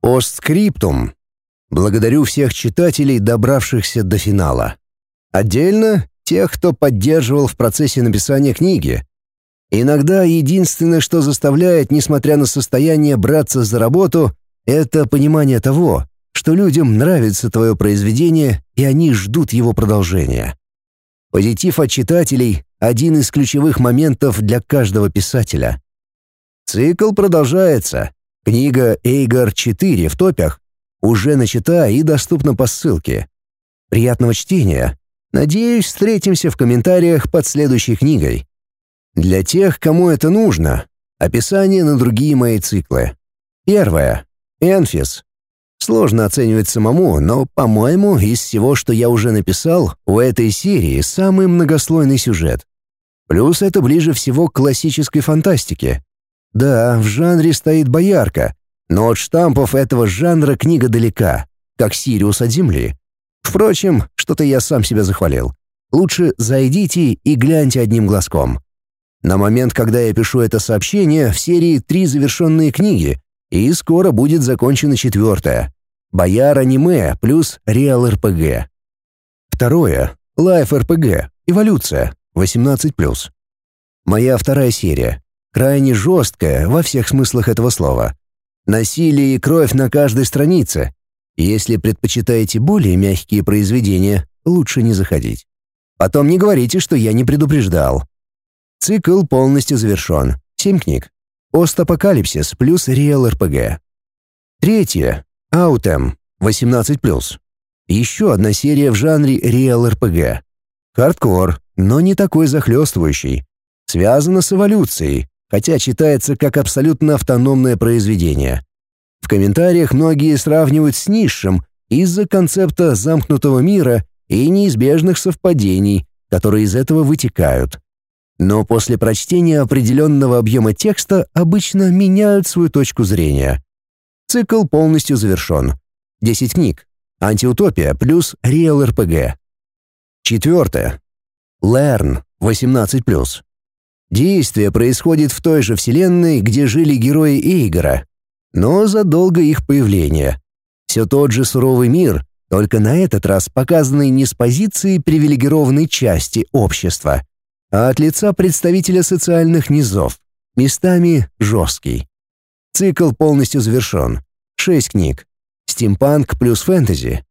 Постскриптум. Благодарю всех читателей, добравшихся до финала. Отдельно тех, кто поддерживал в процессе написания книги. Иногда единственное, что заставляет, несмотря на состояние, браться за работу, это понимание того, что людям нравится твое произведение, и они ждут его продолжения. Позитив от читателей — один из ключевых моментов для каждого писателя. Цикл продолжается. Книга «Эйгар 4» в топях уже начата и доступна по ссылке. Приятного чтения. Надеюсь, встретимся в комментариях под следующей книгой. Для тех, кому это нужно, описание на другие мои циклы. Первое. Энфис. Сложно оценивать самому, но, по-моему, из всего, что я уже написал, у этой серии самый многослойный сюжет. Плюс это ближе всего к классической фантастике. Да, в жанре стоит боярка, но от штампов этого жанра книга далека, как Сириус от Земли. Впрочем, что-то я сам себя захвалил. Лучше зайдите и гляньте одним глазком. На момент, когда я пишу это сообщение, в серии три завершенные книги, и скоро будет закончена четвертая. Бояр аниме плюс Реал РПГ. Второе. Life RPG. Эволюция. 18+. Моя вторая серия. Крайне жесткая во всех смыслах этого слова. Насилие и кровь на каждой странице. Если предпочитаете более мягкие произведения, лучше не заходить. Потом не говорите, что я не предупреждал. Цикл полностью завершен. Семь книг. Постапокалипсис плюс Real RPG. Третье. Аутем. 18+. Еще одна серия в жанре Реал РПГ. Хардкор, но не такой захлестывающий. Связано с эволюцией, хотя читается как абсолютно автономное произведение. В комментариях многие сравнивают с низшим из-за концепта замкнутого мира и неизбежных совпадений, которые из этого вытекают но после прочтения определенного объема текста обычно меняют свою точку зрения. Цикл полностью завершен. 10 книг. Антиутопия плюс Real RPG. Четвертое. Learn 18+. Действие происходит в той же вселенной, где жили герои Эйгора, но задолго их появления. Все тот же суровый мир, только на этот раз показанный не с позиции привилегированной части общества, а от лица представителя социальных низов, местами жесткий. Цикл полностью завершен. Шесть книг. Стимпанк плюс фэнтези.